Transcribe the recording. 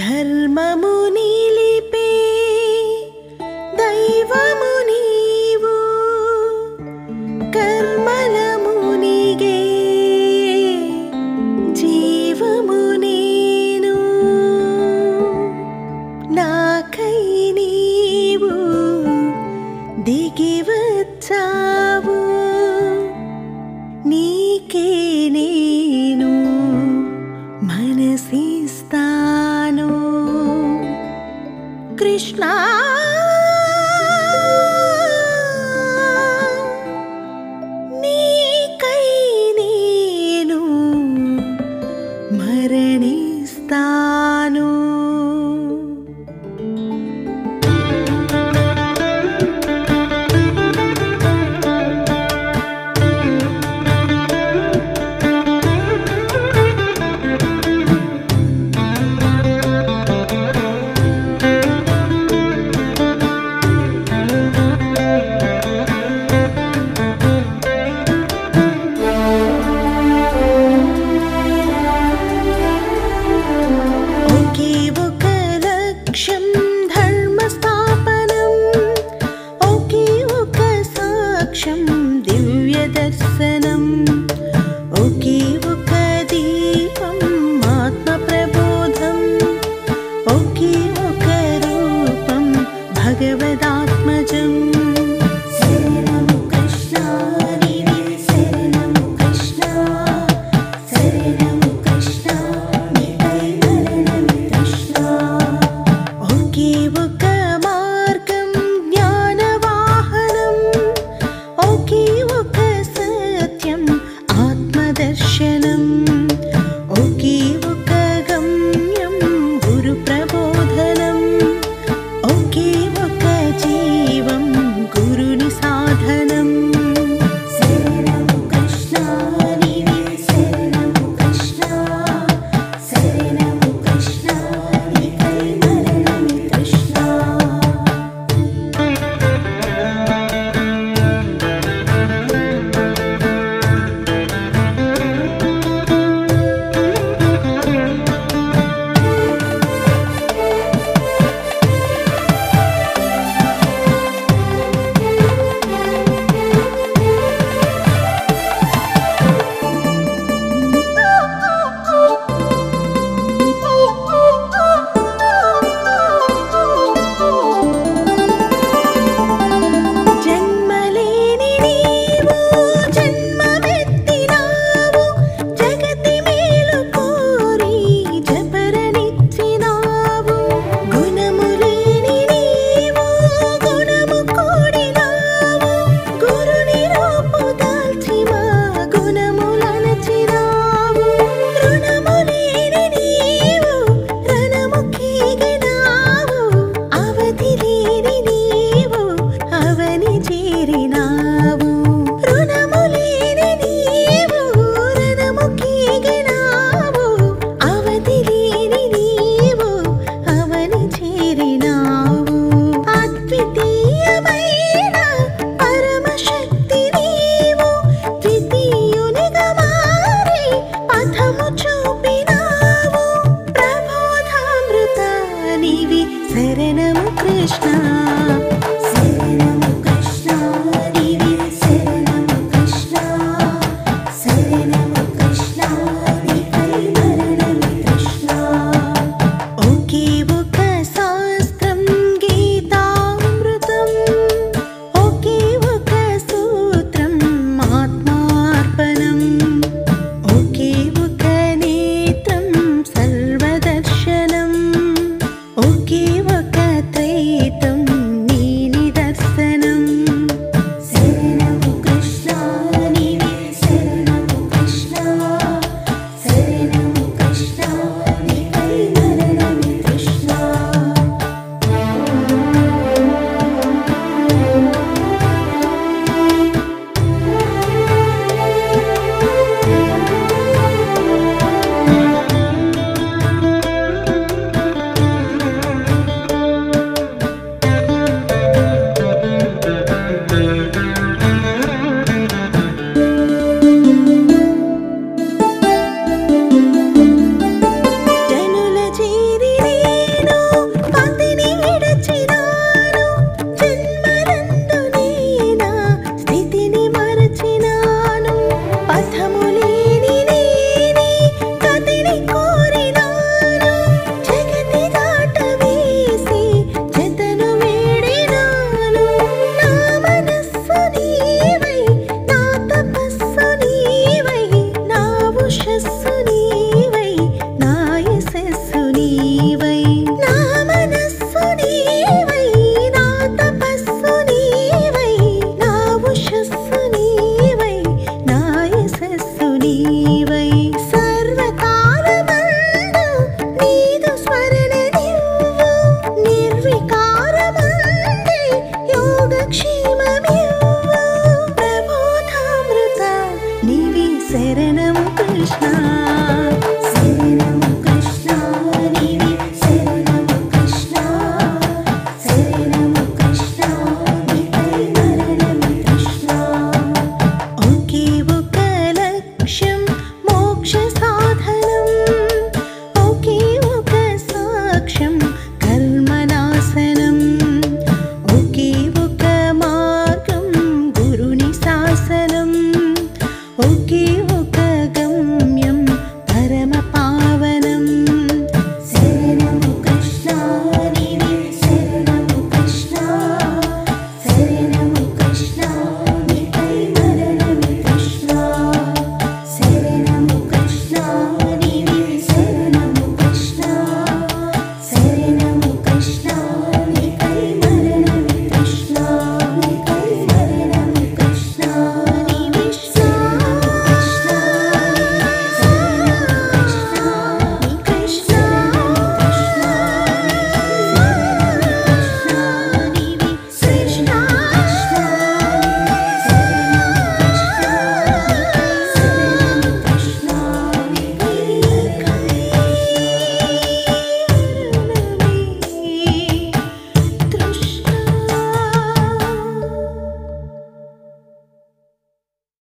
धर्ममुनि വർഷം